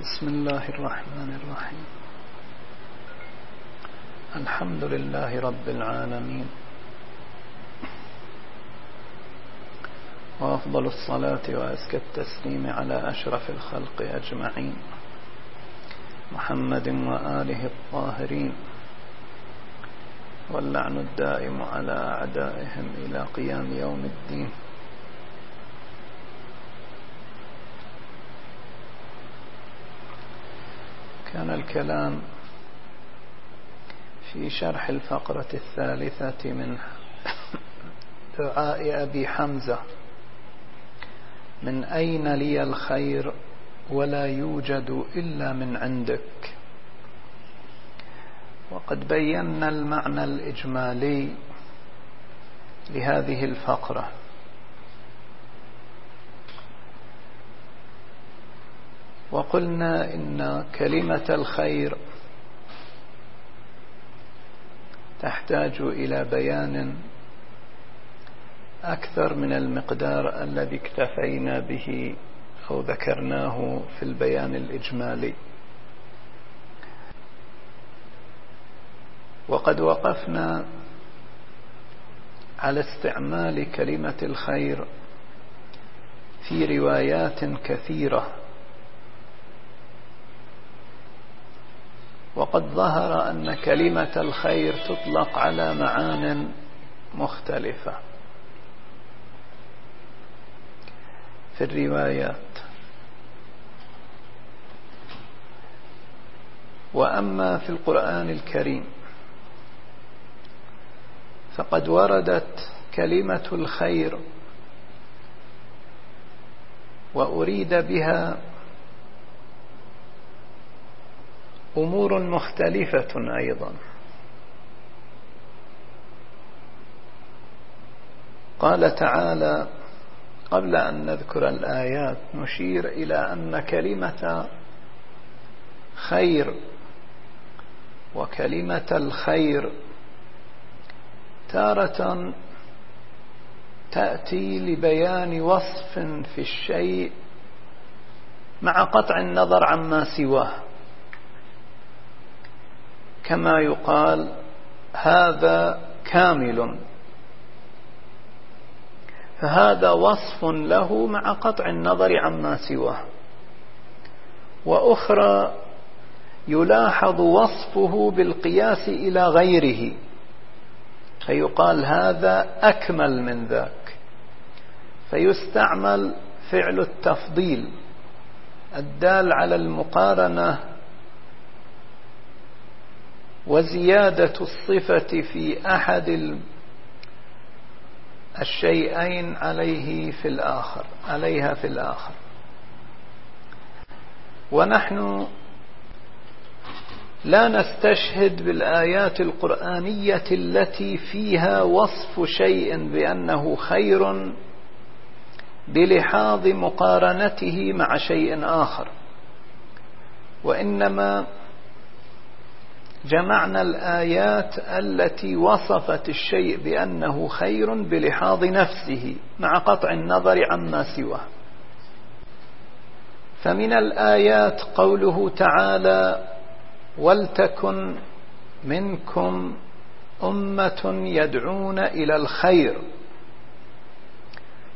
بسم الله الرحمن الرحيم. الحمد لله رب العالمين. وأفضل الصلاة وأزكى التسليم على أشرف الخلق أجمعين. محمد وآله الطاهرين. واللعن الدائم على أعدائهم إلى قيام يوم الدين. كان الكلام في شرح الفقرة الثالثة من دعاء أبي حمزة. من أين لي الخير ولا يوجد إلا من عندك؟ وقد بينا المعنى الإجمالي لهذه الفقرة. وقلنا إن كلمة الخير تحتاج إلى بيان أكثر من المقدار الذي اكتفينا به أو ذكرناه في البيان الإجمالي. وقد وقفنا على استعمال كلمة الخير في روايات كثيرة وقد ظهر أن كلمة الخير تطلق على معان مختلفة. في الروايات. وأما في القرآن الكريم فقد وردت كلمة الخير وأريد بها أمور مختلفة أيضا. قال تعالى قبل أن نذكر الآيات نشير إلى أن كلمة خير وكلمة الخير تارة تأتي لبيان وصف في الشيء مع قطع النظر عما سواه. كما يقال هذا كامل. فهذا وصف له مع قطع النظر عما سواه. وأخرى يلاحظ وصفه بالقياس إلى غيره فيقال هذا أكمل من ذاك. فيستعمل فعل التفضيل الدال على المقارنة وزيادة الصفة في أحد الشيئين عليه في الآخر عليها في الآخر. ونحن لا نستشهد بالآيات القرآنية التي فيها وصف شيء بأنه خير بلحاظ مقارنته مع شيء آخر. وإنما جمعنا الآيات التي وصفت الشيء بأنه خير بلحاظ نفسه مع قطع النظر عما سواه. فمن الآيات قوله تعالى ولتكن منكم أمة يدعون إلى الخير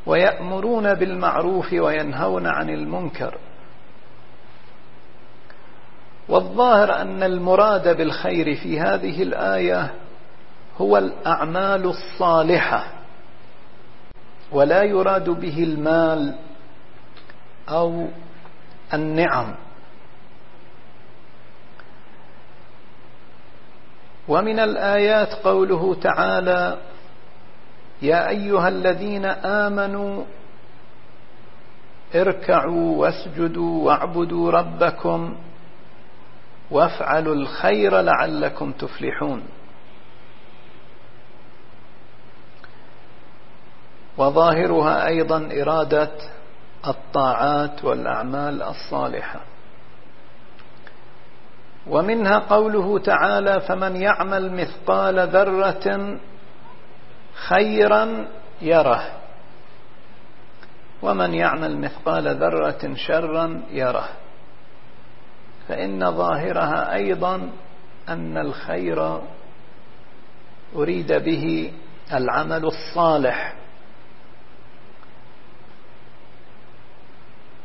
ويأمرون بالمعروف وينهون عن المنكر والظاهر أن المراد بالخير في هذه الآية هو الأعمال الصالحة ولا يراد به المال أو النعم. ومن الآيات قوله تعالى يا أيها الذين آمنوا اركعوا واسجدوا واعبدوا ربكم وافعلوا الخير لعلكم تفلحون. وظاهرها أيضا إرادة الطاعات والأعمال الصالحة. ومنها قوله تعالى فمن يعمل مثقال ذرة خيرا يره ومن يعمل مثقال ذرة شرا يره. فإن ظاهرها أيضا أن الخير أريد به العمل الصالح.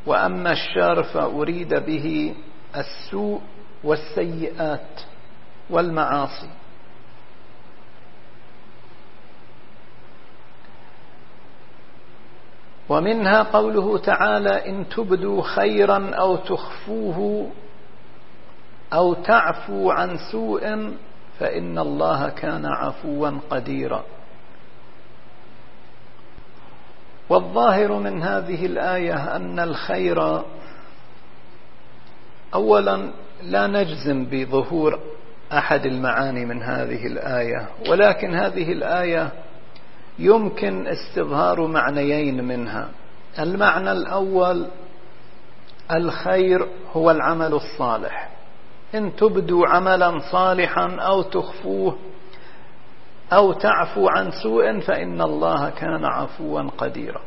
وأما الشر فأريد به السوء والسيئات والمعاصي. ومنها قوله تعالى إن تبدوا خيرا أو تخفوه أو تعفو عن سوء فإن الله كان عفوا قديرا. والظاهر من هذه الآية أن الخير أولا لا نجزم بظهور أحد المعاني من هذه الآية ولكن هذه الآية يمكن استظهار معنيين منها. المعنى الأول الخير هو العمل الصالح. إن تبدوا عملا صالحا أو تخفوه أو تعفو عن سوء فإن الله كان عفوا قديرا.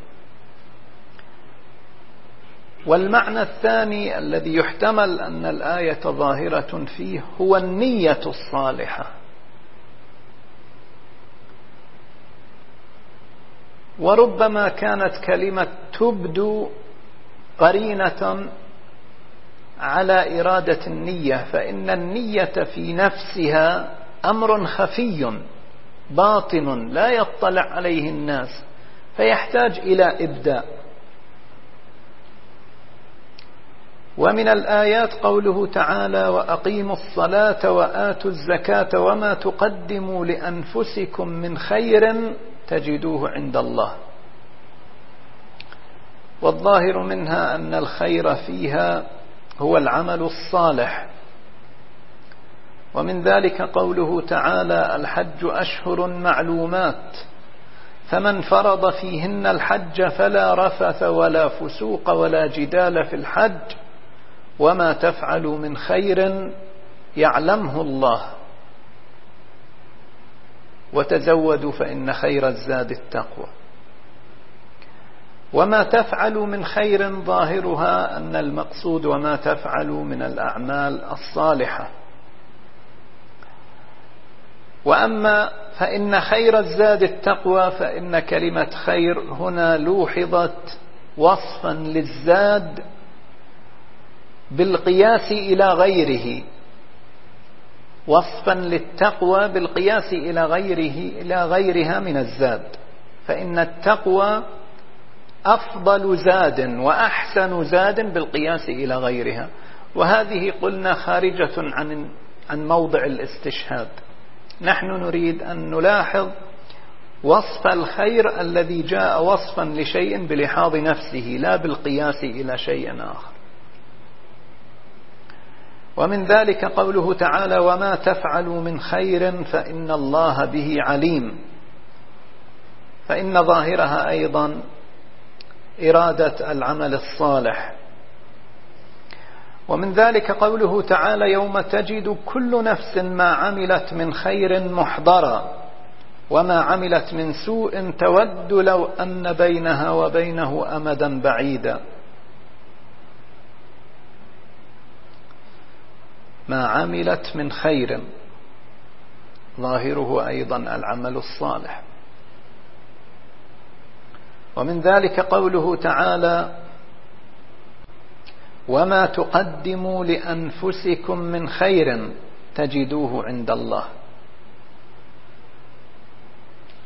والمعنى الثاني الذي يحتمل أن الآية ظاهرة فيه هو النية الصالحة. وربما كانت كلمة تبدو قرينة على إرادة النية فإن النية في نفسها أمر خفي باطن لا يطلع عليه الناس فيحتاج إلى إبداء ومن الآيات قوله تعالى وأقيموا الصلاة وآتوا الزكاة وما تقدموا لأنفسكم من خير تجدوه عند الله. والظاهر منها أن الخير فيها هو العمل الصالح. ومن ذلك قوله تعالى الحج أشهر معلومات فمن فرض فيهن الحج فلا رفث ولا فسوق ولا جدال في الحج وما تفعلوا من خير يعلمه الله. وتزودوا فإن خير الزاد التقوى. وما تفعل من خير ظاهرها أن المقصود وما تفعل من الأعمال الصالحة. وأما فإن خير الزاد التقوى فإن كلمة خير هنا لوحظت وصفا للزاد بالقياس إلى غيره وصفا للتقوى بالقياس إلى غيره إلى غيرها من الزاد. فإن التقوى أفضل زاد وأحسن زاد بالقياس إلى غيرها. وهذه قلنا خارجة عن عن موضع الاستشهاد. نحن نريد أن نلاحظ وصف الخير الذي جاء وصفا لشيء بلحاظ نفسه لا بالقياس إلى شيء آخر. ومن ذلك قوله تعالى وما تفعلوا من خير فإن الله به عليم فإن ظاهرها أيضا إرادة العمل الصالح. ومن ذلك قوله تعالى يوم تجد كل نفس ما عملت من خير محضرا وما عملت من سوء تود لو أن بينها وبينه أمدا بعيدا. ما عملت من خير ظاهره أيضا العمل الصالح. ومن ذلك قوله تعالى وما تقدموا لأنفسكم من خير تجدوه عند الله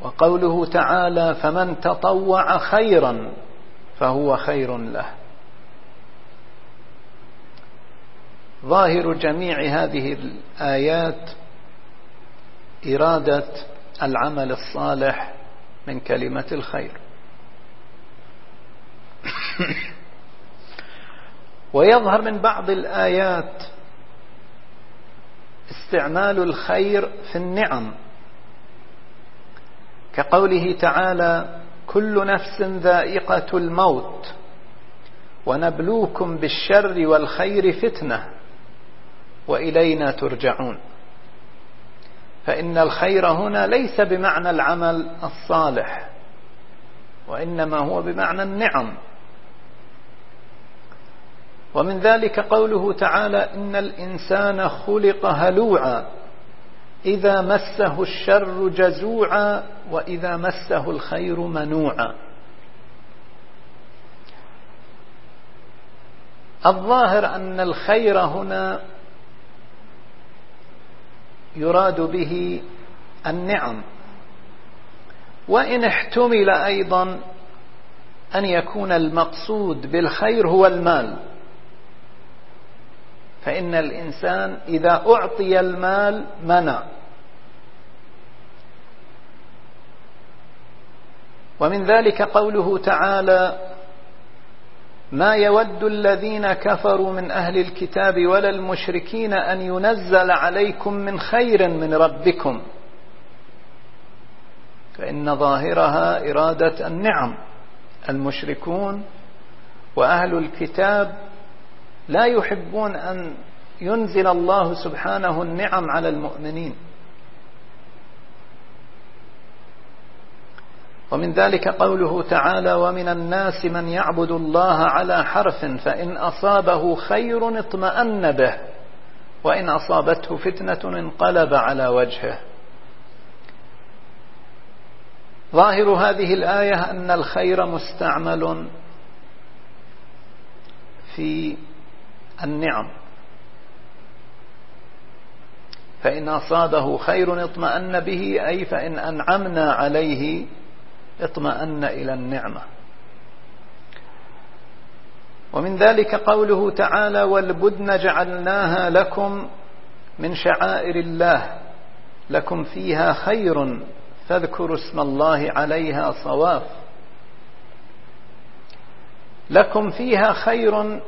وقوله تعالى فمن تطوع خيرا فهو خير له ظاهر جميع هذه الآيات إرادة العمل الصالح من كلمة الخير ويظهر من بعض الآيات استعمال الخير في النعم. كقوله تعالى كل نفس ذائقة الموت ونبلوكم بالشر والخير فتنة وإلينا ترجعون. فإن الخير هنا ليس بمعنى العمل الصالح. وإنما هو بمعنى النعم. ومن ذلك قوله تعالى إن الإنسان خلق هلوعا إذا مسه الشر جزوعا وإذا مسه الخير منوعا. الظاهر أن الخير هنا يراد به النعم. وإن احتمل أيضا أن يكون المقصود بالخير هو المال. فإن الإنسان إذا أعطي المال منع. ومن ذلك قوله تعالى ما يود الذين كفروا من أهل الكتاب ولا المشركين أن ينزل عليكم من خير من ربكم. فإن ظاهرها إرادة النعم. المشركون وأهل الكتاب لا يحبون أن ينزل الله سبحانه النعم على المؤمنين. ومن ذلك قوله تعالى ومن الناس من يعبد الله على حرف فإن أصابه خير اطمأن به وإن أصابته فتنة انقلب على وجهه. ظاهر هذه الآية أن الخير مستعمل في النعم. فإن أصابه خير اطمأن به أي فإن أنعمنا عليه اطمأن إلى النعمة. ومن ذلك قوله تعالى والبدن جعلناها لكم من شعائر الله لكم فيها خير فاذكروا اسم الله عليها صواف. لكم فيها خير.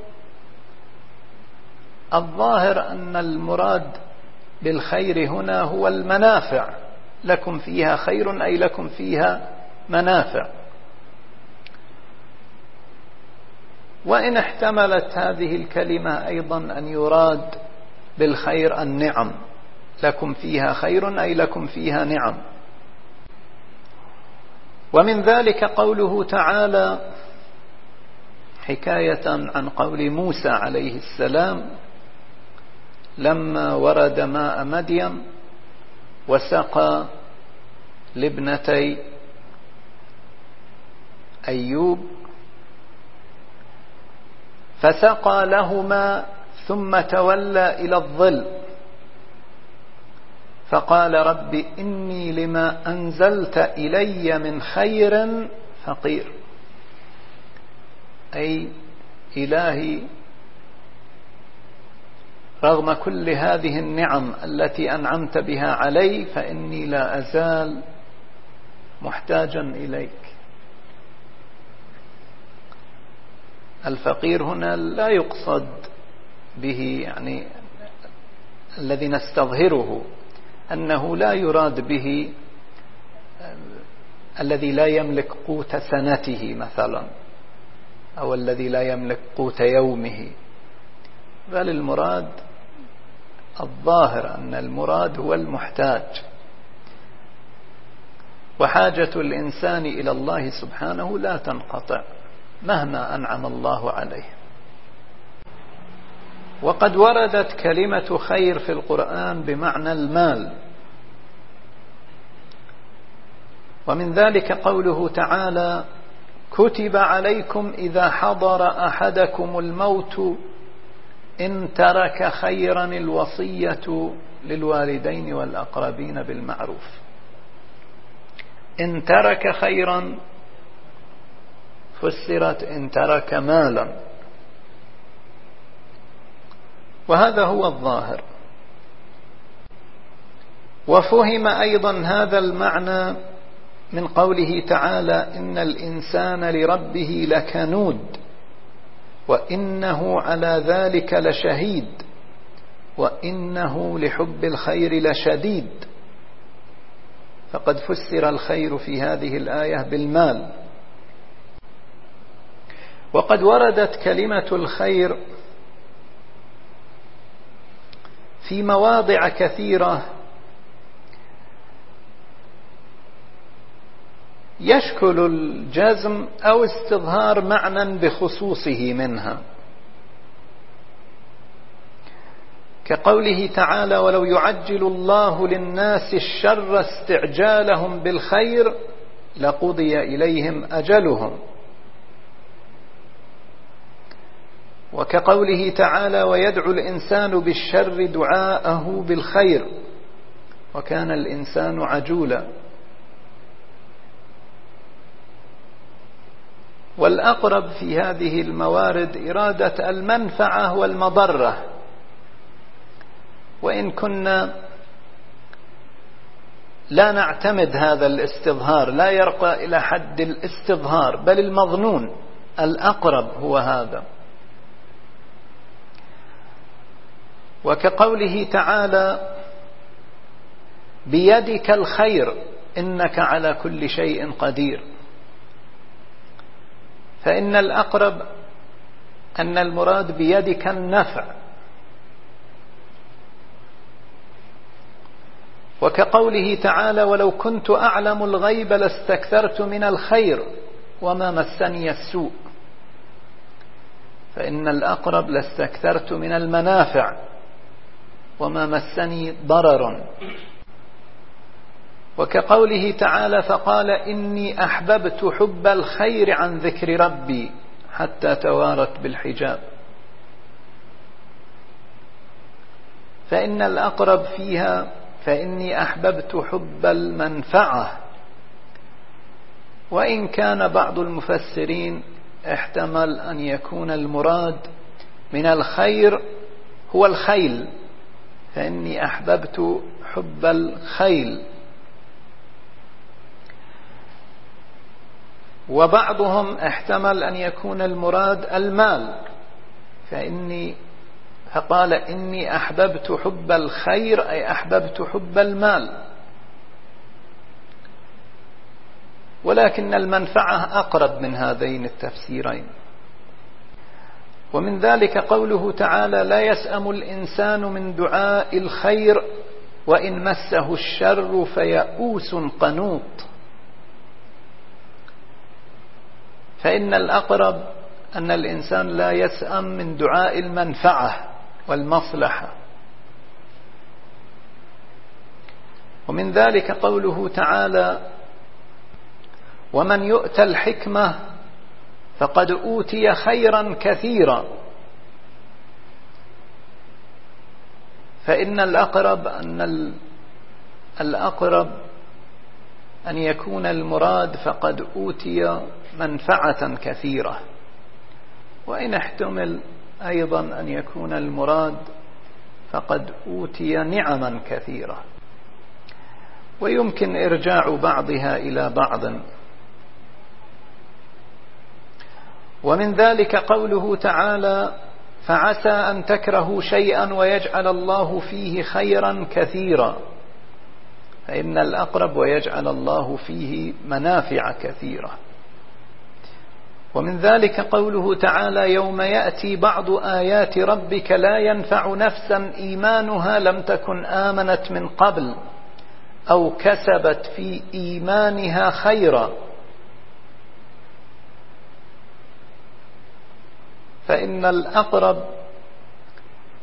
الظاهر أن المراد بالخير هنا هو المنافع. لكم فيها خير أي لكم فيها منافع. وإن احتملت هذه الكلمة أيضا أن يراد بالخير النعم. لكم فيها خير أي لكم فيها نعم. ومن ذلك قوله تعالى حكاية عن قول موسى عليه السلام لما ورد ماء مدين وسقى لابنتي أيوب فسقى لهما ثم تولى إلى الظل. فقال رب إني لما أنزلت إلي من خير فقير. أي إلهي رغم كل هذه النعم التي أنعمت بها علي فإني لا أزال محتاجا إليك. الفقير هنا لا يقصد به يعني الذي نستظهره. أنه لا يراد به الذي لا يملك قوت سنته مثلا أو الذي لا يملك قوت يومه. بل المراد الظاهر أن المراد هو المحتاج. وحاجة الإنسان إلى الله سبحانه لا تنقطع مهما أنعم الله عليه. وقد وردت كلمة خير في القرآن بمعنى المال. ومن ذلك قوله تعالى كتب عليكم إذا حضر أحدكم الموت إن ترك خيرا الوصية للوالدين والأقربين بالمعروف. إن ترك خيرا فسرت إن ترك مالا. وهذا هو الظاهر. وفهم أيضا هذا المعنى من قوله تعالى إن الإنسان لربه لكنود وإنه على ذلك لشهيد وإنه لحب الخير لشديد. فقد فسر الخير في هذه الآية بالمال. وقد وردت كلمة الخير في مواضع كثيرة يشكل الجزم أو استظهار معنى بخصوصه منها. كقوله تعالى ولو يعجل الله للناس الشر استعجالهم بالخير لقضي إليهم أجلهم وكقوله تعالى ويدعو الإنسان بالشر دعاءه بالخير وكان الإنسان عجولا. والأقرب في هذه الموارد إرادة المنفعة والمضرة. وإن كنا لا نعتمد هذا الاستظهار لا يرقى إلى حد الاستظهار بل المظنون الأقرب هو هذا. وكقوله تعالى بيدك الخير إنك على كل شيء قدير. فإن الأقرب أن المراد بيدك النفع. وكقوله تعالى ولو كنت أعلم الغيب لاستكثرت من الخير وما مسني السوء. فإن الأقرب لاستكثرت من المنافع. وما مسني ضرر. وكقوله تعالى فقال إني أحببت حب الخير عن ذكر ربي حتى توارت بالحجاب. فإن الأقرب فيها فإني أحببت حب المنفعة. وإن كان بعض المفسرين احتمل أن يكون المراد من الخير هو الخيل. فإني أحببت حب الخيل. وبعضهم احتمل أن يكون المراد المال. فإني فقال إني أحببت حب الخير أي أحببت حب المال. ولكن المنفعة أقرب من هذين التفسيرين. ومن ذلك قوله تعالى لا يسأم الإنسان من دعاء الخير وإن مسه الشر فيئوس قنوط. فإن الأقرب أن الإنسان لا يسأم من دعاء المنفعة والمصلحة. ومن ذلك قوله تعالى ومن يؤتى الحكمة فقد أوتي خيرا كثيرا. فإن الأقرب أن الأقرب أن يكون المراد فقد أوتي منفعة كثيرة. وإن احتمل أيضا أن يكون المراد فقد أوتي نعما كثيرة. ويمكن إرجاع بعضها إلى بعض. ومن ذلك قوله تعالى فعسى أن تكرهوا شيئا ويجعل الله فيه خيرا كثيرا. فإن الأقرب ويجعل الله فيه منافع كثيرة. ومن ذلك قوله تعالى يوم يأتي بعض آيات ربك لا ينفع نفسا إيمانها لم تكن آمنت من قبل أو كسبت في إيمانها خيرا. فإن الأقرب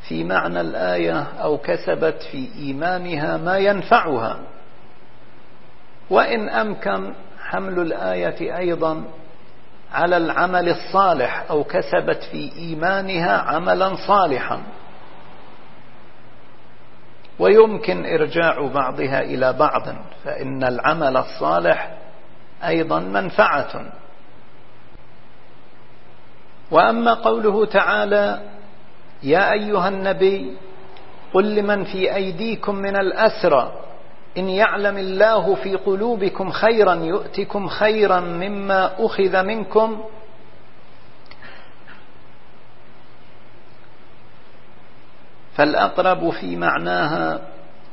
في معنى الآية أو كسبت في إيمانها ما ينفعها. وإن أمكن حمل الآية أيضا على العمل الصالح أو كسبت في إيمانها عملا صالحا. ويمكن إرجاع بعضها إلى بعض فإن العمل الصالح أيضا منفعة. وأما قوله تعالى يا أيها النبي قل لمن في أيديكم من الأسرى إن يعلم الله في قلوبكم خيرا يؤتكم خيرا مما أخذ منكم. فالأقرب في معناها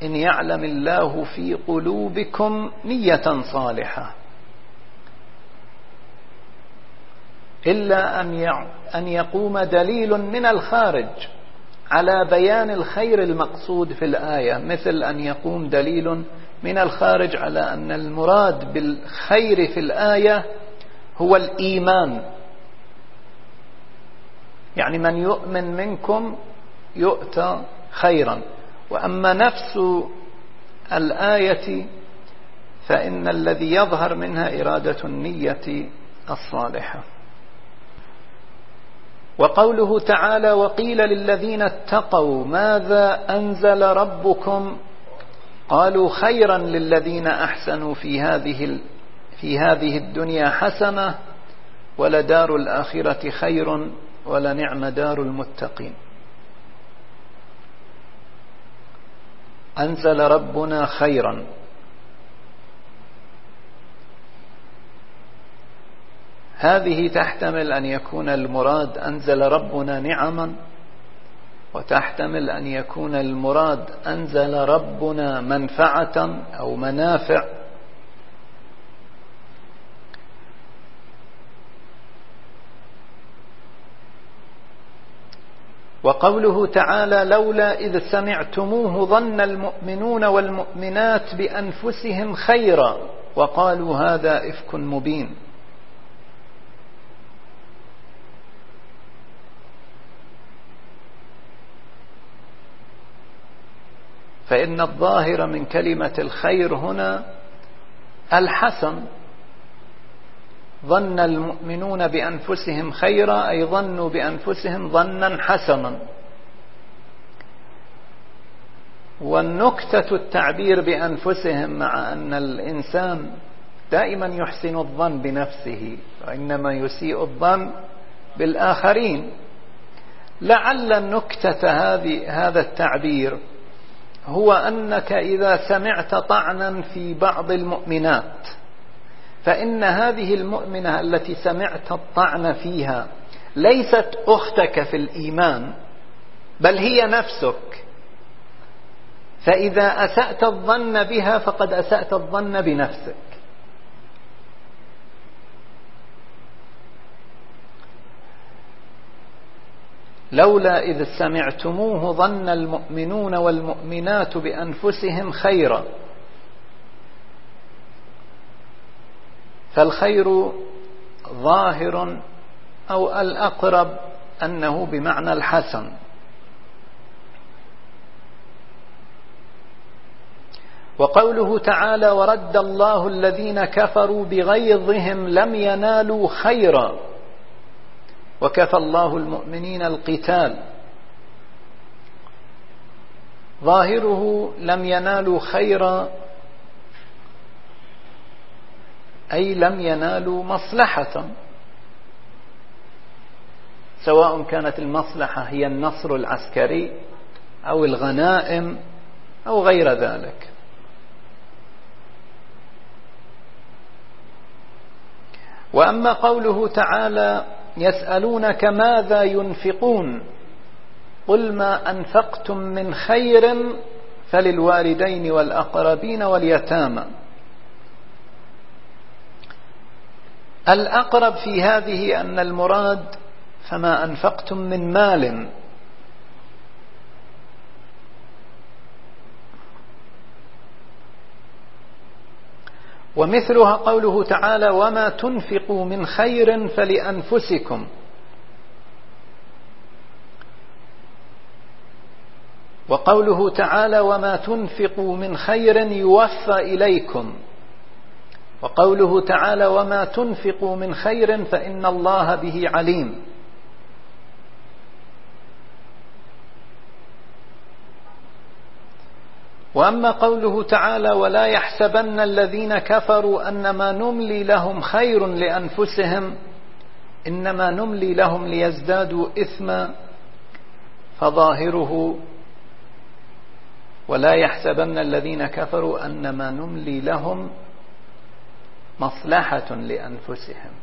إن يعلم الله في قلوبكم نية صالحة. إلا أن يقوم دليل من الخارج على بيان الخير المقصود في الآية مثل أن يقوم دليل من الخارج على أن المراد بالخير في الآية هو الإيمان. يعني من يؤمن منكم يؤتى خيرا. وأما نفس الآية فإن الذي يظهر منها إرادة النية الصالحة. وقوله تعالى وقيل للذين اتقوا ماذا أنزل ربكم؟ قالوا خيرا للذين أحسنوا في هذه في هذه الدنيا حسنة ولدار الآخرة خير ولنعم دار المتقين. أنزل ربنا خيرا. هذه تحتمل أن يكون المراد أنزل ربنا نعما وتحتمل أن يكون المراد أنزل ربنا منفعة أو منافع. وقوله تعالى لولا إذ سمعتموه ظن المؤمنون والمؤمنات بأنفسهم خيرا وقالوا هذا إفك مبين. فإن الظاهر من كلمة الخير هنا الحسن ظن المؤمنون بأنفسهم خيرا أي ظنوا بأنفسهم ظنا حسنا والنكتة التعبير بأنفسهم مع أن الإنسان دائما يحسن الظن بنفسه وإنما يسيء الظن بالآخرين. لعل النكتة هذه هذا التعبير هو أنك إذا سمعت طعنا في بعض المؤمنات فإن هذه المؤمنة التي سمعت الطعن فيها ليست أختك في الإيمان بل هي نفسك. فإذا أسأت الظن بها فقد أسأت الظن بنفسك. لولا إذ سمعتموه ظن المؤمنون والمؤمنات بأنفسهم خيرا. فالخير ظاهر أو الأقرب أنه بمعنى الحسن. وقوله تعالى ورد الله الذين كفروا بغيظهم لم ينالوا خيرا. وكفى الله المؤمنين القتال. ظاهره لم ينالوا خيرا أي لم ينالوا مصلحة. سواء كانت المصلحة هي النصر العسكري أو الغنائم أو غير ذلك. وأما قوله تعالى يسألونك ماذا ينفقون؟ قل ما أنفقتم من خير فللوالدين والأقربين واليتامى. الأقرب في هذه أن المراد فما أنفقتم من مال. ومثلها قوله تعالى وما تنفقوا من خير فلأنفسكم. وقوله تعالى وما تنفقوا من خير يوفى إليكم. وقوله تعالى وما تنفقوا من خير فإن الله به عليم. وأما قوله تعالى ولا يحسبن الذين كفروا أنما نملي لهم خير لأنفسهم إنما نملي لهم ليزدادوا إثما فظاهره. ولا يحسبن الذين كفروا أنما نملي لهم مصلحة لأنفسهم.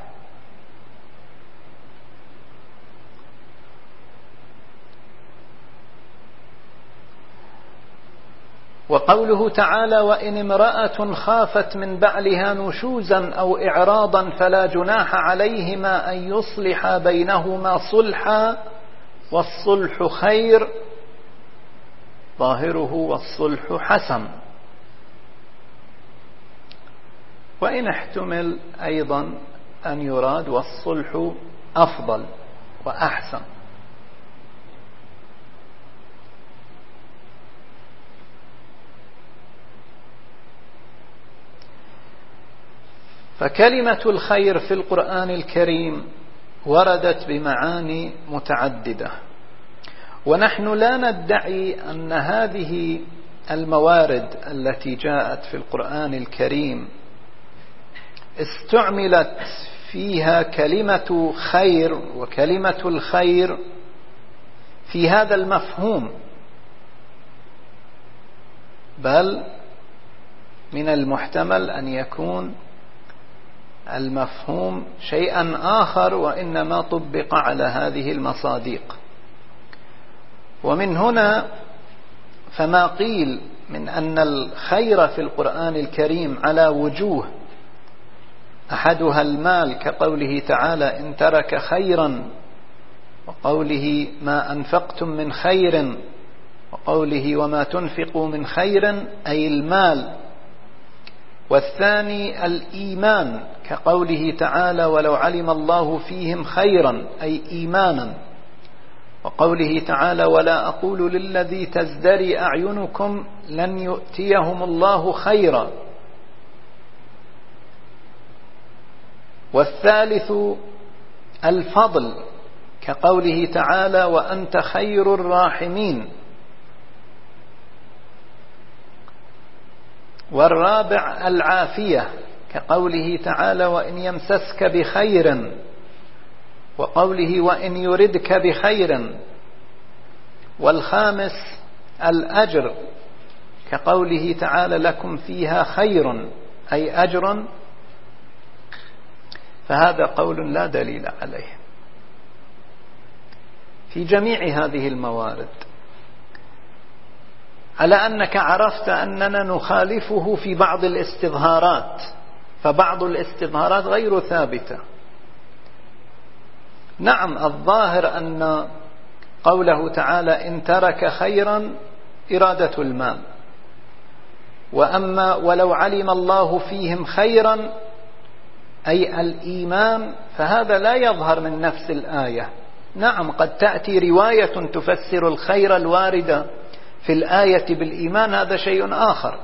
وقوله تعالى وإن امرأة خافت من بعلها نشوزا أو إعراضا فلا جناح عليهما أن يصلحا بينهما صلحا والصلح خير ظاهره والصلح حسن. وإن احتمل أيضا أن يراد والصلح أفضل وأحسن. فكلمة الخير في القرآن الكريم وردت بمعاني متعددة. ونحن لا ندعي أن هذه الموارد التي جاءت في القرآن الكريم استعملت فيها كلمة خير وكلمة الخير في هذا المفهوم بل من المحتمل أن يكون المفهوم شيئا آخر وإنما طبق على هذه المصاديق. ومن هنا فما قيل من أن الخير في القرآن الكريم على وجوه. أحدها المال كقوله تعالى إن ترك خيرا وقوله ما أنفقتم من خير وقوله وما تنفقوا من خير أي المال والثاني الإيمان كقوله تعالى ولو علم الله فيهم خيرا أي إيمانا. وقوله تعالى ولا أقول للذي تزدري أعينكم لن يؤتيهم الله خيرا. والثالث الفضل كقوله تعالى وأنت خير الراحمين. والرابع العافية كقوله تعالى وإن يمسسك بخير وقوله وإن يردك بخير والخامس الأجر كقوله تعالى لكم فيها خير أي أجر فهذا قول لا دليل عليه. في جميع هذه الموارد على أنك عرفت أننا نخالفه في بعض الاستظهارات فبعض الاستظهارات غير ثابتة. نعم الظاهر أن قوله تعالى إن ترك خيرا إرادة المال. وأما ولو علم الله فيهم خيرا أي الإيمان فهذا لا يظهر من نفس الآية. نعم قد تأتي رواية تفسر الخير الواردة في الآية بالإيمان هذا شيء آخر.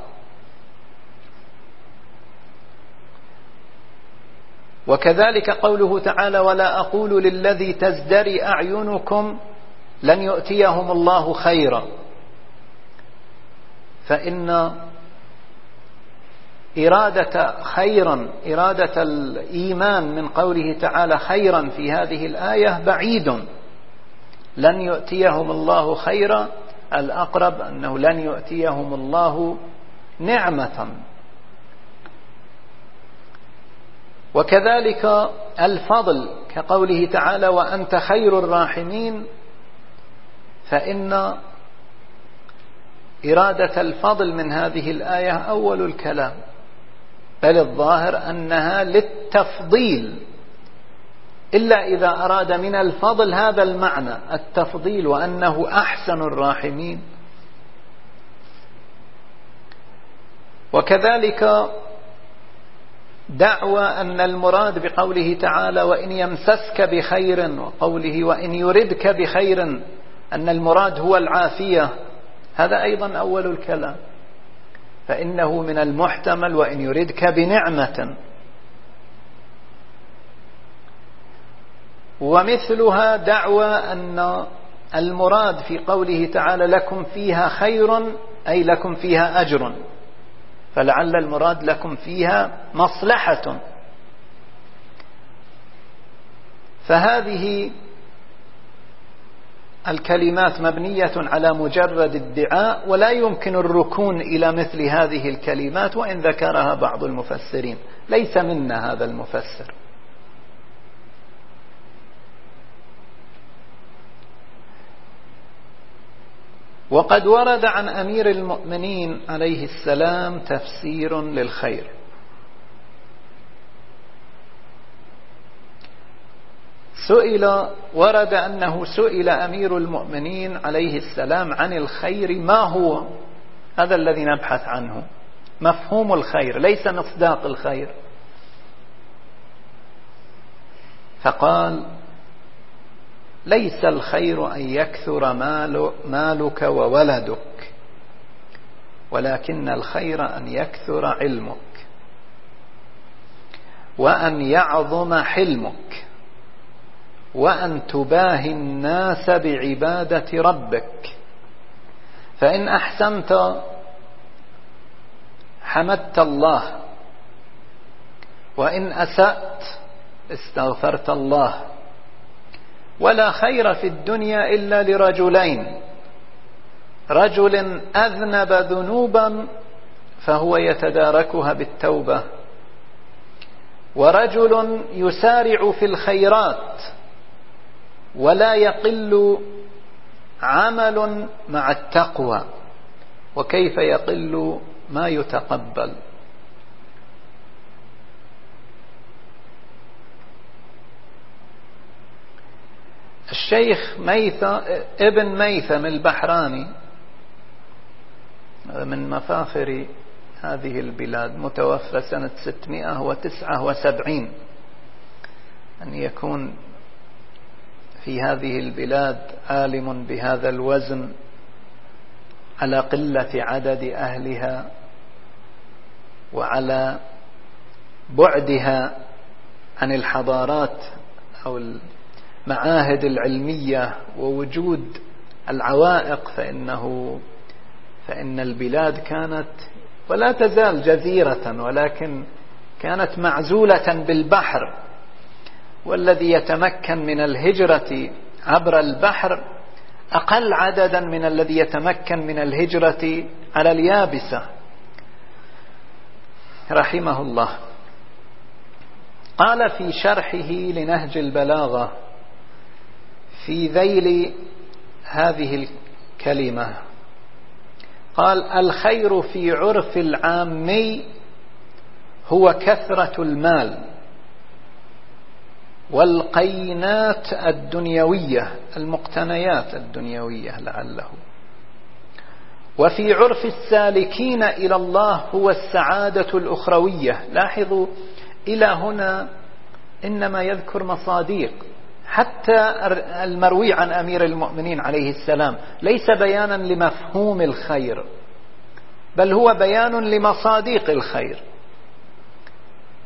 وكذلك قوله تعالى ولا أقول للذي تزدري أعينكم لن يؤتيهم الله خيرا. فإن إرادة خيرا إرادة الإيمان من قوله تعالى خيرا في هذه الآية بعيد. لن يؤتيهم الله خيرا الأقرب أنه لن يؤتيهم الله نعمة. وكذلك الفضل كقوله تعالى وأنت خير الراحمين فإن إرادة الفضل من هذه الآية أول الكلام بل الظاهر أنها للتفضيل. إلا إذا أراد من الفضل هذا المعنى التفضيل وأنه أحسن الراحمين. وكذلك دعوى أن المراد بقوله تعالى وإن يمسسك بخير وقوله وإن يردك بخير أن المراد هو العافية. هذا أيضا أول الكلام. فإنه من المحتمل وإن يردك بنعمة. ومثلها دعوى أن المراد في قوله تعالى لكم فيها خير أي لكم فيها أجر. فلعل المراد لكم فيها مصلحة. فهذه الكلمات مبنية على مجرد ادعاء ولا يمكن الركون إلى مثل هذه الكلمات وإن ذكرها بعض المفسرين. ليس منا هذا المفسر. وقد ورد عن أمير المؤمنين عليه السلام تفسير للخير. سئل ورد أنه سئل أمير المؤمنين عليه السلام عن الخير ما هو؟ هذا الذي نبحث عنه. مفهوم الخير ليس مصداق الخير. فقال ليس الخير أن يكثر مال مالك وولدك ولكن الخير أن يكثر علمك وأن يعظم حلمك وأن تباهي الناس بعبادة ربك. فإن أحسنت حمدت الله وإن أسأت استغفرت الله. ولا خير في الدنيا إلا لرجلين. رجل أذنب ذنوبا فهو يتداركها بالتوبة ورجل يسارع في الخيرات ولا يقل عمل مع التقوى وكيف يقل ما يتقبل؟ الشيخ ميثم ابن ميثم البحراني من مفاخر هذه البلاد متوفى سنة 679 أن يكون في هذه البلاد عالم بهذا الوزن على قلة عدد أهلها وعلى بعدها عن الحضارات أو المعاهد العلمية ووجود العوائق فإنه فإن البلاد كانت ولا تزال جزيرة ولكن كانت معزولة بالبحر. والذي يتمكن من الهجرة عبر البحر أقل عددا من الذي يتمكن من الهجرة على اليابسة. رحمه الله. قال في شرحه لنهج البلاغة في ذيل هذه الكلمة. قال الخير في عرف العامي هو كثرة المال والقينات الدنيوية المقتنيات الدنيوية لعله. وفي عرف السالكين إلى الله هو السعادة الأخروية. لاحظوا إلى هنا إنما يذكر مصاديق. حتى المروي عن أمير المؤمنين عليه السلام ليس بيانا لمفهوم الخير بل هو بيان لمصاديق الخير.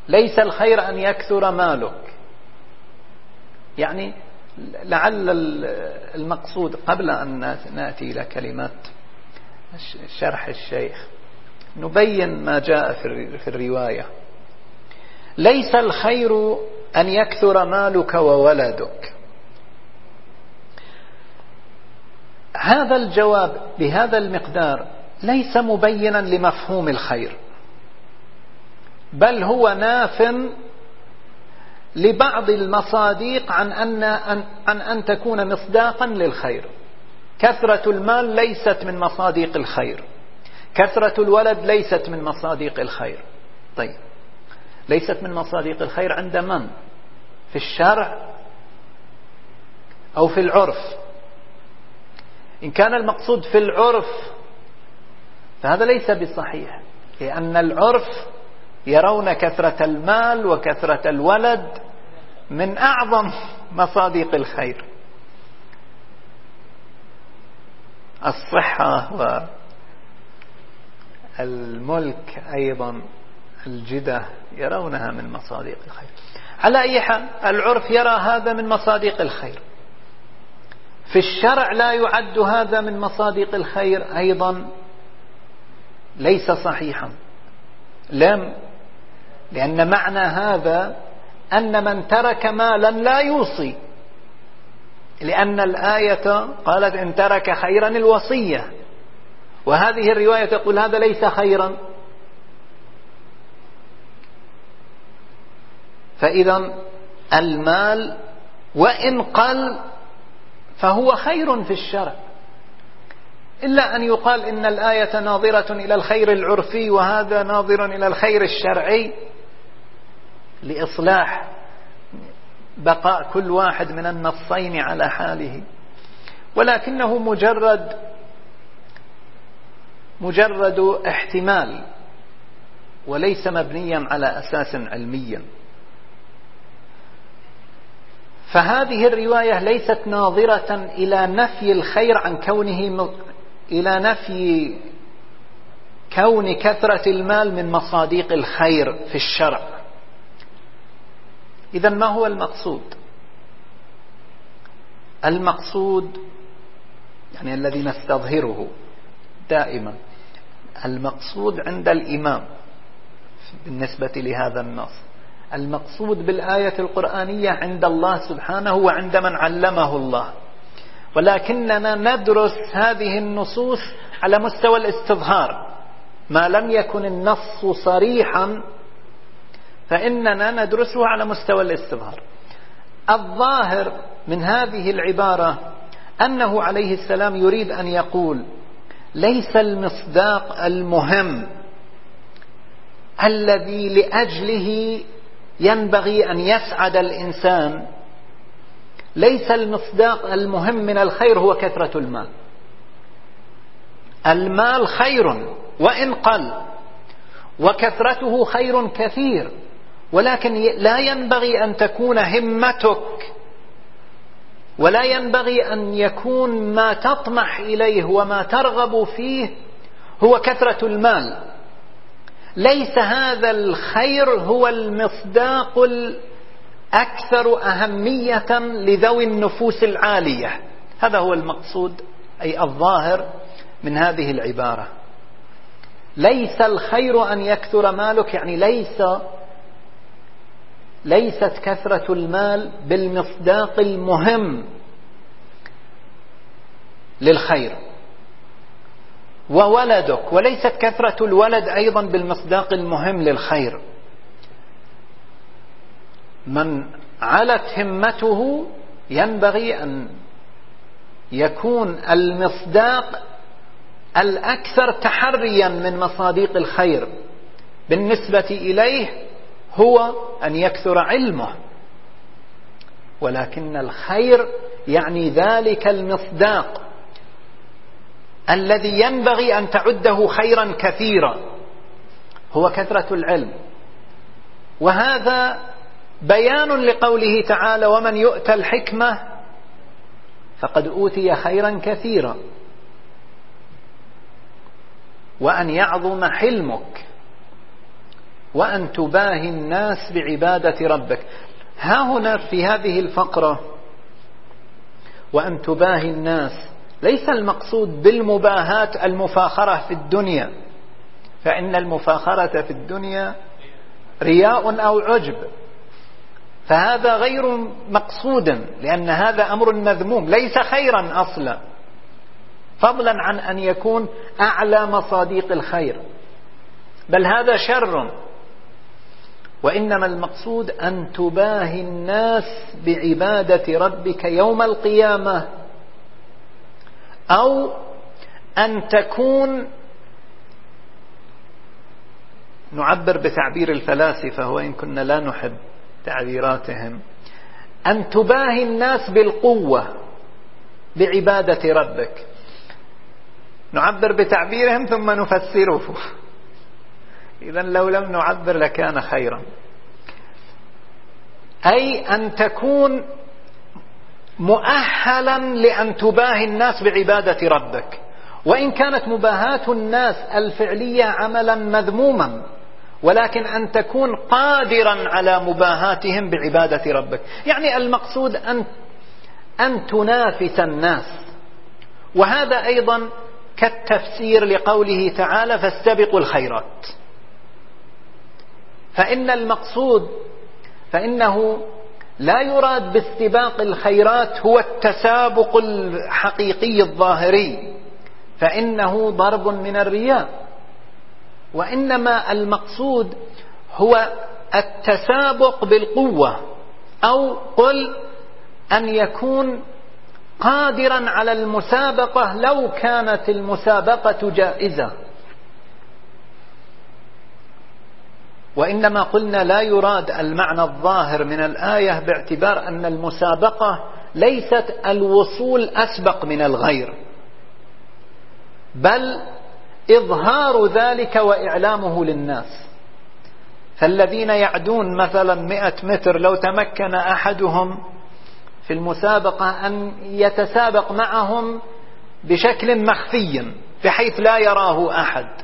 ليس الخير أن يكثر مالك. يعني لعل المقصود قبل أن نأتي إلى كلمات شرح الشيخ. نبين ما جاء في الرواية. ليس الخير أن يكثر مالك وولدك. هذا الجواب بهذا المقدار ليس مبينا لمفهوم الخير بل هو ناف لبعض المصاديق عن أن, عن أن تكون مصداقا للخير. كثرة المال ليست من مصاديق الخير. كثرة الولد ليست من مصاديق الخير. طيب. ليست من مصاديق الخير عند من؟ في الشرع أو في العرف؟ إن كان المقصود في العرف فهذا ليس بصحيح لأن العرف يرون كثرة المال وكثرة الولد من أعظم مصادق الخير. الصحة والملك أيضا. الجدة يرونها من مصادق الخير. على أي حال العرف يرى هذا من مصادق الخير. في الشرع لا يعد هذا من مصادق الخير أيضا ليس صحيحا. لم لأن معنى هذا أن من ترك مالا لا يوصي. لأن الآية قالت إن ترك خيرا الوصية. وهذه الرواية تقول هذا ليس خيرا. فإذا المال وإن قل فهو خير في الشرع. إلا أن يقال إن الآية ناظرة إلى الخير العرفي وهذا ناظر إلى الخير الشرعي لإصلاح بقاء كل واحد من النصين على حاله. ولكنه مجرد مجرد احتمال وليس مبنيا على أساس علمي فهذه الرواية ليست ناظرة إلى نفي الخير عن كونه إلى نفي كون كثرة المال من مصاديق الخير في الشرع. إذا ما هو المقصود؟ المقصود يعني الذي نستظهره دائما المقصود عند الإمام بالنسبة لهذا النص. المقصود بالآية القرآنية عند الله سبحانه وعند من علمه الله. ولكننا ندرس هذه النصوص على مستوى الاستظهار. ما لم يكن النص صريحا فإننا ندرسه على مستوى الاستظهار. الظاهر من هذه العبارة أنه عليه السلام يريد أن يقول ليس المصداق المهم الذي لأجله ينبغي أن يسعد الإنسان. ليس المصداق المهم من الخير هو كثرة المال. المال خير وإن قل وكثرته خير كثير ولكن لا ينبغي أن تكون همتك ولا ينبغي أن يكون ما تطمح إليه وما ترغب فيه هو كثرة المال. ليس هذا الخير هو المصداق الأكثر أهمية لذوي النفوس العالية. هذا هو المقصود أي الظاهر من هذه العبارة. ليس الخير أن يكثر مالك يعني ليس ليست كثرة المال بالمصداق المهم للخير. وولدك وليست كثرة الولد أيضا بالمصداق المهم للخير. من علت همته ينبغي أن يكون المصداق الأكثر تحريا من مصاديق الخير. بالنسبة إليه هو أن يكثر علمه. ولكن الخير يعني ذلك المصداق. الذي ينبغي أن تعده خيرا كثيرا. هو كثرة العلم. وهذا بيان لقوله تعالى ومن يؤتى الحكمة فقد أوتي خيرا كثيرا. وأن يعظم حلمك. وأن تباهي الناس بعبادة ربك. ها هنا في هذه الفقرة. وأن تباهي الناس ليس المقصود بالمباهاة المفاخرة في الدنيا فإن المفاخرة في الدنيا رياء أو عجب. فهذا غير مقصود لأن هذا أمر مذموم ليس خيرا أصلا. فضلا عن أن يكون أعلى مصاديق الخير. بل هذا شر. وإنما المقصود أن تباهي الناس بعبادة ربك يوم القيامة. أو أن تكون نعبر بتعبير الفلاسفة وإن كنا لا نحب تعبيراتهم. أن تباهي الناس بالقوة بعبادة ربك. نعبر بتعبيرهم ثم نفسره. إذا لو لم نعبر لكان خيرا. أي أن تكون مؤهلا لأن تباهي الناس بعبادة ربك. وإن كانت مباهاة الناس الفعلية عملا مذموما ولكن أن تكون قادرا على مباهاتهم بعبادة ربك. يعني المقصود أن, أن تنافس الناس. وهذا أيضا كالتفسير لقوله تعالى فاستبقوا الخيرات فإن المقصود فإنه لا يراد باستباق الخيرات هو التسابق الحقيقي الظاهري فإنه ضرب من الرياء. وإنما المقصود هو التسابق بالقوة أو قل أن يكون قادرا على المسابقة لو كانت المسابقة جائزة. وإنما قلنا لا يراد المعنى الظاهر من الآية باعتبار أن المسابقة ليست الوصول أسبق من الغير بل إظهار ذلك وإعلامه للناس. فالذين يعدون مثلا مئة متر لو تمكن أحدهم في المسابقة أن يتسابق معهم بشكل مخفي بحيث لا يراه أحد.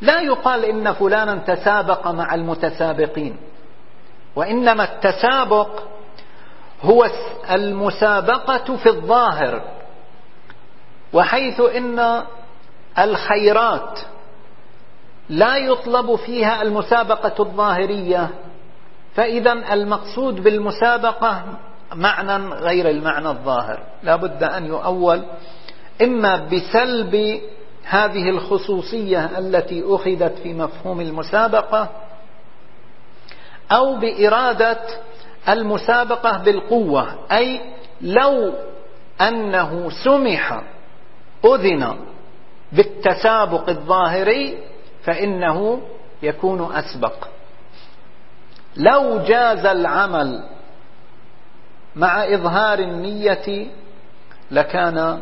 لا يقال إن فلانا تسابق مع المتسابقين وإنما التسابق هو المسابقة في الظاهر وحيث إن الخيرات لا يطلب فيها المسابقة الظاهرية فإذا المقصود بالمسابقة معنى غير المعنى الظاهر. لا بد أن يؤول إما بسلب هذه الخصوصية التي أخذت في مفهوم المسابقة أو بإرادة المسابقة بالقوة أي لو أنه سمح أذن بالتسابق الظاهري فإنه يكون أسبق. لو جاز العمل مع إظهار النية لكان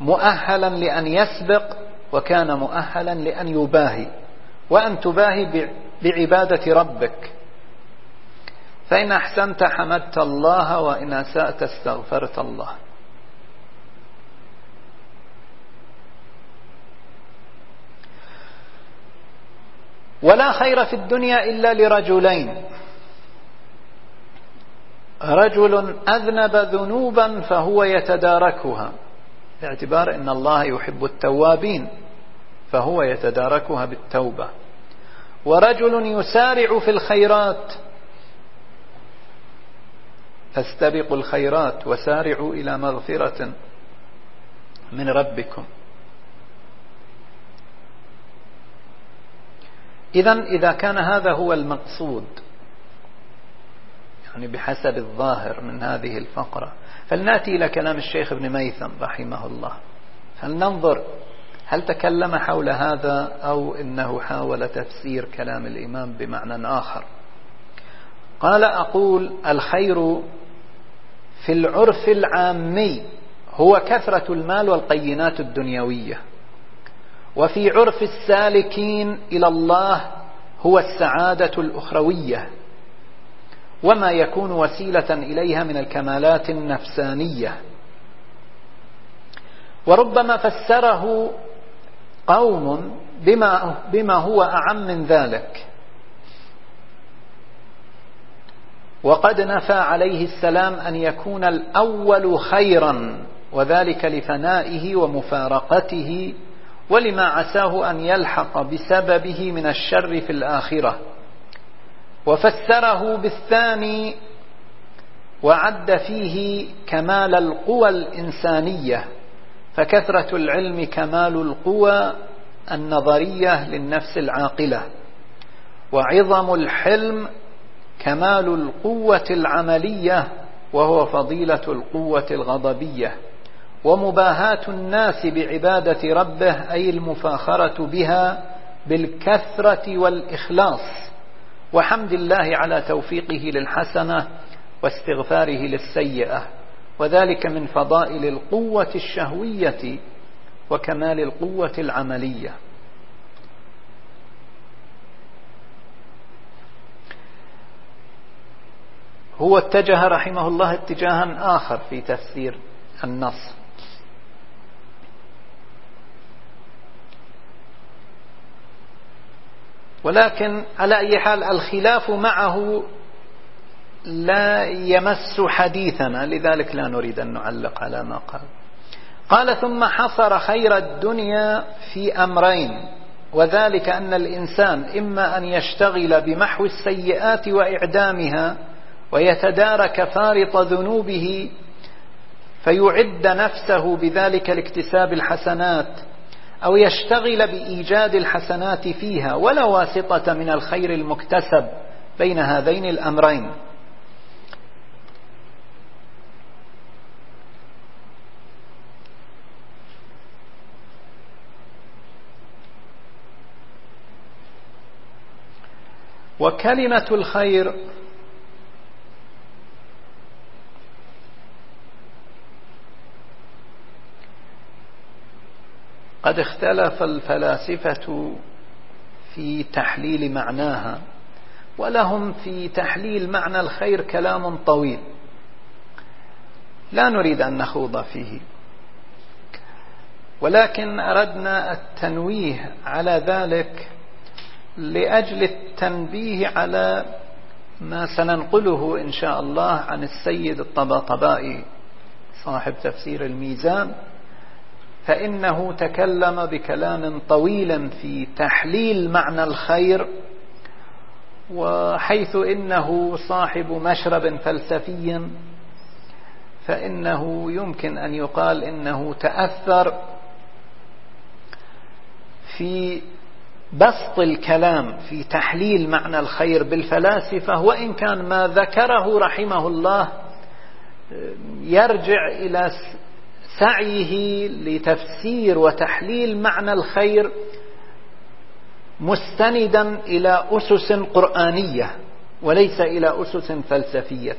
مؤهلا لأن يسبق وكان مؤهلا لأن يباهي. وأن تباهي بعبادة ربك. فإن أحسنت حمدت الله وإن أسأت استغفرت الله. ولا خير في الدنيا إلا لرجلين. رجل أذنب ذنوبا فهو يتداركها. باعتبار أن الله يحب التوابين فهو يتداركها بالتوبة. ورجل يسارع في الخيرات فاستبقوا الخيرات وسارعوا إلى مغفرة من ربكم. إذا إذا كان هذا هو المقصود يعني بحسب الظاهر من هذه الفقرة فلنأتي إلى كلام الشيخ ابن ميثم رحمه الله. فلننظر هل تكلم حول هذا أو إنه حاول تفسير كلام الإمام بمعنى آخر. قال أقول الخير في العرف العامي هو كثرة المال والقينات الدنيوية. وفي عرف السالكين إلى الله هو السعادة الأخروية. وما يكون وسيلة إليها من الكمالات النفسانية. وربما فسره قوم بما, بما هو أعم من ذلك. وقد نفى عليه السلام أن يكون الأول خيرا وذلك لفنائه ومفارقته ولما عساه أن يلحق بسببه من الشر في الآخرة. وفسره بالثاني وعد فيه كمال القوى الإنسانية فكثرة العلم كمال القوى النظرية للنفس العاقلة وعظم الحلم كمال القوة العملية وهو فضيلة القوة الغضبية ومباهاة الناس بعبادة ربه أي المفاخرة بها بالكثرة والإخلاص. وحمد الله على توفيقه للحسنة واستغفاره للسيئة. وذلك من فضائل القوة الشهوية وكمال القوة العملية. هو اتجه رحمه الله اتجاها آخر في تفسير النص. ولكن على أي حال الخلاف معه لا يمس حديثنا لذلك لا نريد أن نعلق على ما قال. قال ثم حصر خير الدنيا في أمرين وذلك أن الإنسان إما أن يشتغل بمحو السيئات وإعدامها ويتدارك فارط ذنوبه فيعد نفسه بذلك لاكتساب الحسنات أو يشتغل بإيجاد الحسنات فيها ولا واسطة من الخير المكتسب بين هذين الأمرين. وكلمة الخير قد اختلف الفلاسفة في تحليل معناها ولهم في تحليل معنى الخير كلام طويل. لا نريد أن نخوض فيه. ولكن أردنا التنويه على ذلك لأجل التنبيه على ما سننقله إن شاء الله عن السيد الطباطبائي صاحب تفسير الميزان. فإنه تكلم بكلام طويل في تحليل معنى الخير وحيث إنه صاحب مشرب فلسفي فإنه يمكن أن يقال إنه تأثر في بسط الكلام في تحليل معنى الخير بالفلاسفة وإن كان ما ذكره رحمه الله يرجع إلى سعيه لتفسير وتحليل معنى الخير مستندا إلى أسس قرآنية وليس إلى أسس فلسفية.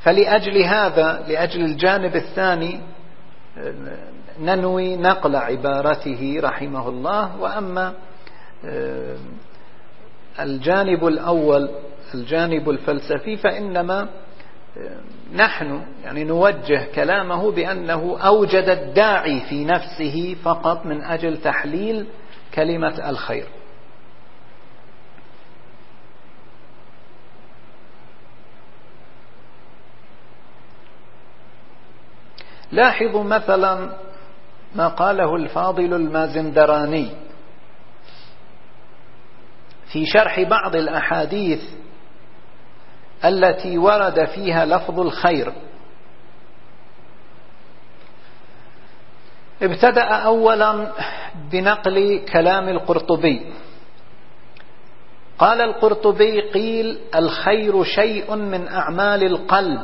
فلأجل هذا لأجل الجانب الثاني ننوي نقل عبارته رحمه الله. وأما آه، الجانب الأول الجانب الفلسفي فإنما نحن يعني نوجه كلامه بأنه أوجد الداعي في نفسه فقط من أجل تحليل كلمة الخير. لاحظوا مثلا ما قاله الفاضل المازندراني في شرح بعض الأحاديث التي ورد فيها لفظ الخير. ابتدأ أولا بنقل كلام القرطبي. قال القرطبي قيل الخير شيء من أعمال القلب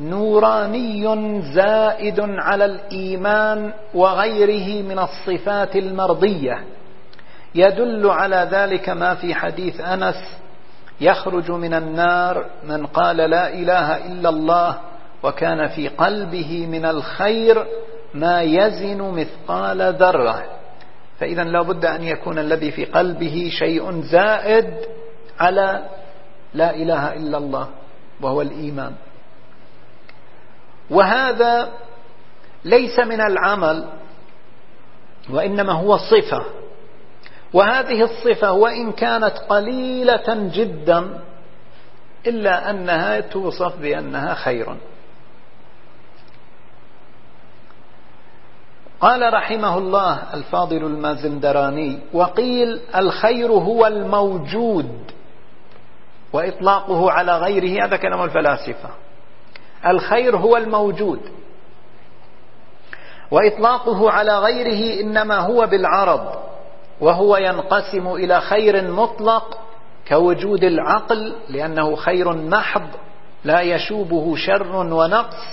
نوراني زائد على الإيمان وغيره من الصفات المرضية. يدل على ذلك ما في حديث أنس يخرج من النار من قال لا إله إلا الله وكان في قلبه من الخير ما يزن مثقال ذرة. فإذا لا بد أن يكون الذي في قلبه شيء زائد على لا إله إلا الله وهو الإيمان. وهذا ليس من العمل وإنما هو صفة. وهذه الصفة وإن كانت قليلة جدا إلا أنها توصف بأنها خير. قال رحمه الله الفاضل المازندراني وقيل الخير هو الموجود وإطلاقه على غيره هذا كلام الفلاسفة. الخير هو الموجود وإطلاقه على غيره إنما هو بالعرض. وهو ينقسم إلى خير مطلق كوجود العقل لأنه خير محض لا يشوبه شر ونقص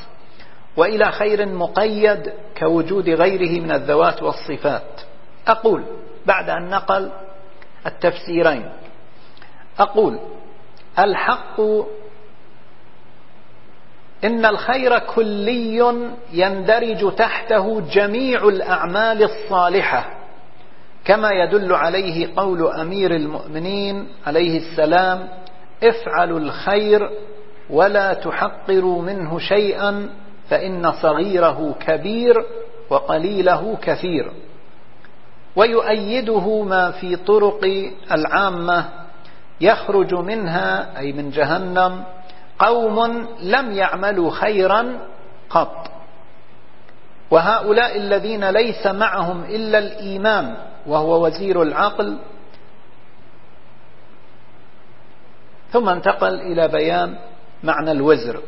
وإلى خير مقيد كوجود غيره من الذوات والصفات. أقول بعد أن نقل التفسيرين أقول الحق إن الخير كلي يندرج تحته جميع الأعمال الصالحة. كما يدل عليه قول أمير المؤمنين عليه السلام افعلوا الخير ولا تحقروا منه شيئا فإن صغيره كبير وقليله كثير. ويؤيده ما في طرق العامة يخرج منها أي من جهنم قوم لم يعملوا خيرا قط. وهؤلاء الذين ليس معهم إلا الإيمان وهو وزير العقل. ثم انتقل إلى بيان معنى الوزر.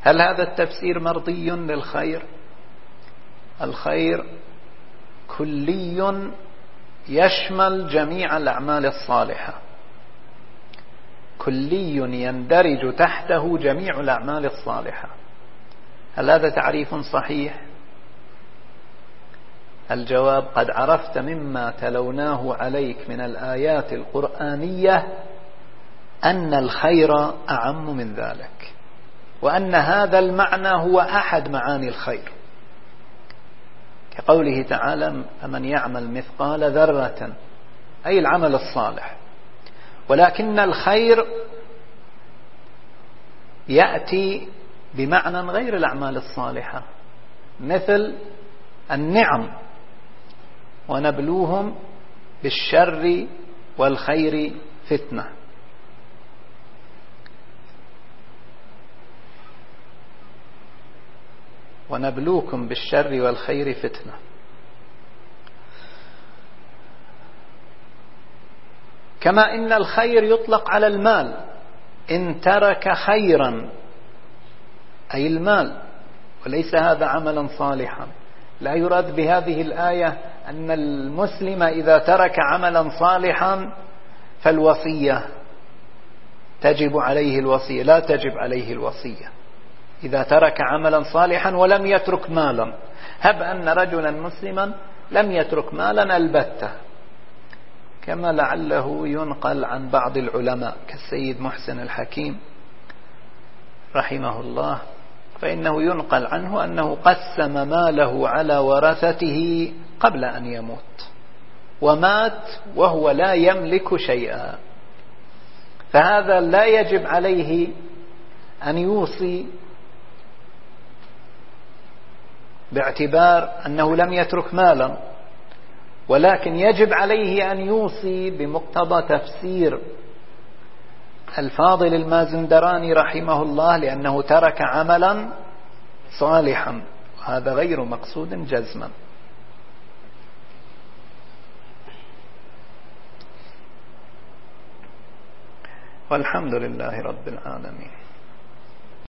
هل هذا التفسير مرضي للخير؟ الخير كلي يشمل جميع الأعمال الصالحة. كلي يندرج تحته جميع الأعمال الصالحة. هل هذا تعريف صحيح؟ الجواب قد عرفت مما تلوناه عليك من الآيات القرآنية أن الخير أعم من ذلك وأن هذا المعنى هو أحد معاني الخير. كقوله تعالى فمن يعمل مثقال ذرة أي العمل الصالح ولكن الخير يأتي بمعنى غير الأعمال الصالحة مثل النعم ونبلوهم بالشر والخير فتنة. ونبلوكم بالشر والخير فتنة. كما إن الخير يطلق على المال. إن ترك خيرا أي المال وليس هذا عملا صالحا. لا يراد بهذه الآية أن المسلم إذا ترك عملا صالحا فالوصية تجب عليه الوصية لا تجب عليه الوصية. إذا ترك عملا صالحا ولم يترك مالا. هب أن رجلا مسلما لم يترك مالا البتة. كما لعله ينقل عن بعض العلماء كالسيد محسن الحكيم رحمه الله فإنه ينقل عنه أنه قسم ماله على ورثته قبل أن يموت ومات وهو لا يملك شيئا. فهذا لا يجب عليه أن يوصي باعتبار أنه لم يترك مالا. ولكن يجب عليه أن يوصي بمقتضى تفسير الفاضل المازندراني رحمه الله لأنه ترك عملا صالحا وهذا غير مقصود جزما. والحمد لله رب العالمين.